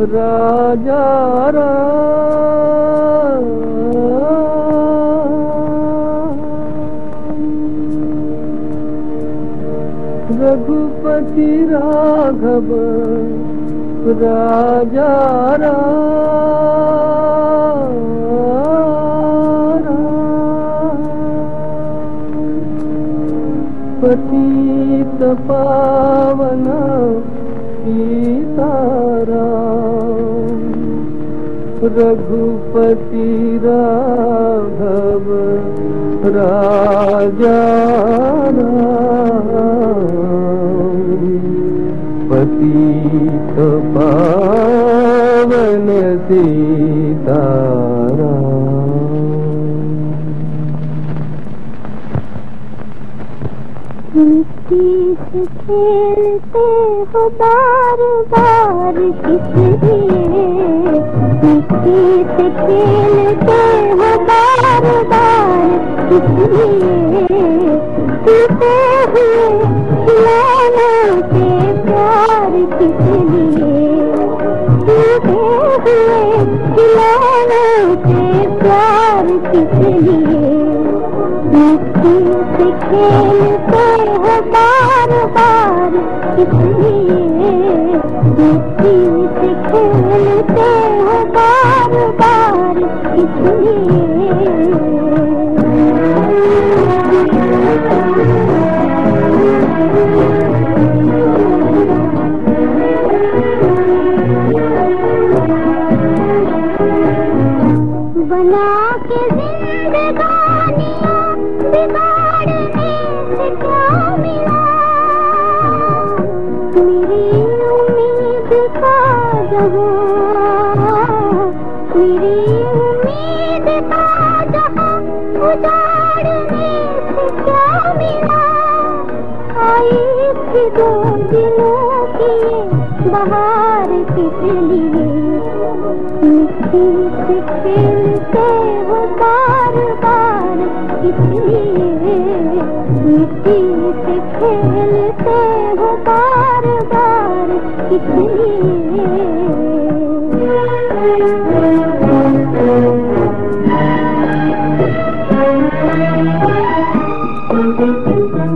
राजा रघुपति राघव राजा। पतित पावन रघुपति राघव राजा पतित पावन सीतारा। खेलते हो बार बार किस लिए। से खेलते हो बार बार किस लिए टूटे हुए खिलौने से प्यार किस लिए टूटे हुए खिलौने से प्यार किस लिए। मिट्टी से खेलते हो बार बार इसलिए से खेलते बहार लिए मिट्टी से खेलते हो बार बार इसलिए मिट्टी से खेलते हो बार बार इसलिए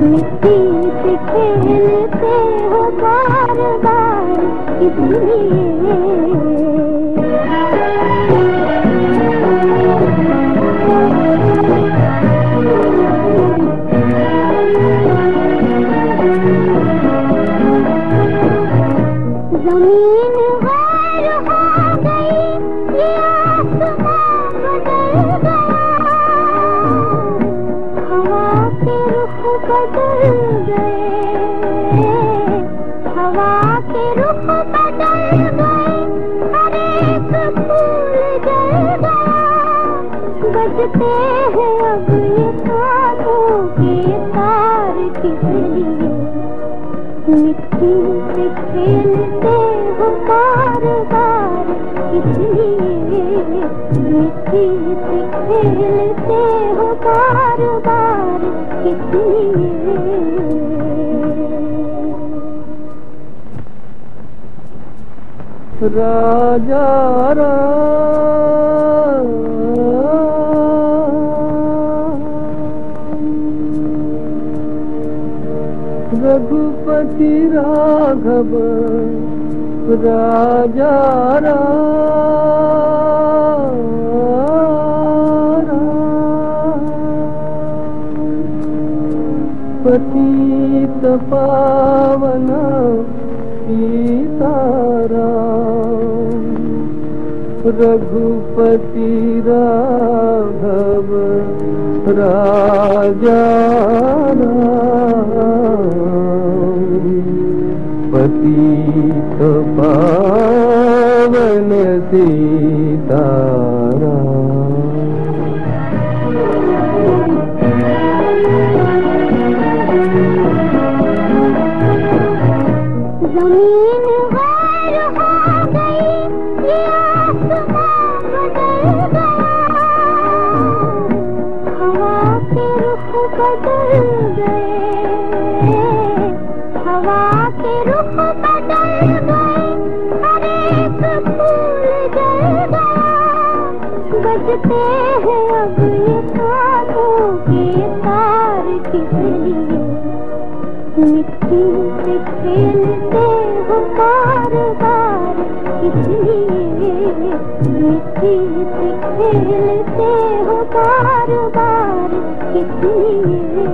मिट्टी से खेलते हो बार बार इसलिए बजते हैं अब ये कानों के तार किस लिए मिट्टी से खेलते बार बार मिट्टी से खेलते बार बार राजा। रघुपति राघव राजा पतित पावन सीतारा रघुपति राघव राजा मिट्टी से खेलते हो बार बार इसलिए मिट्टी से खेलते हो बार बार इसलिए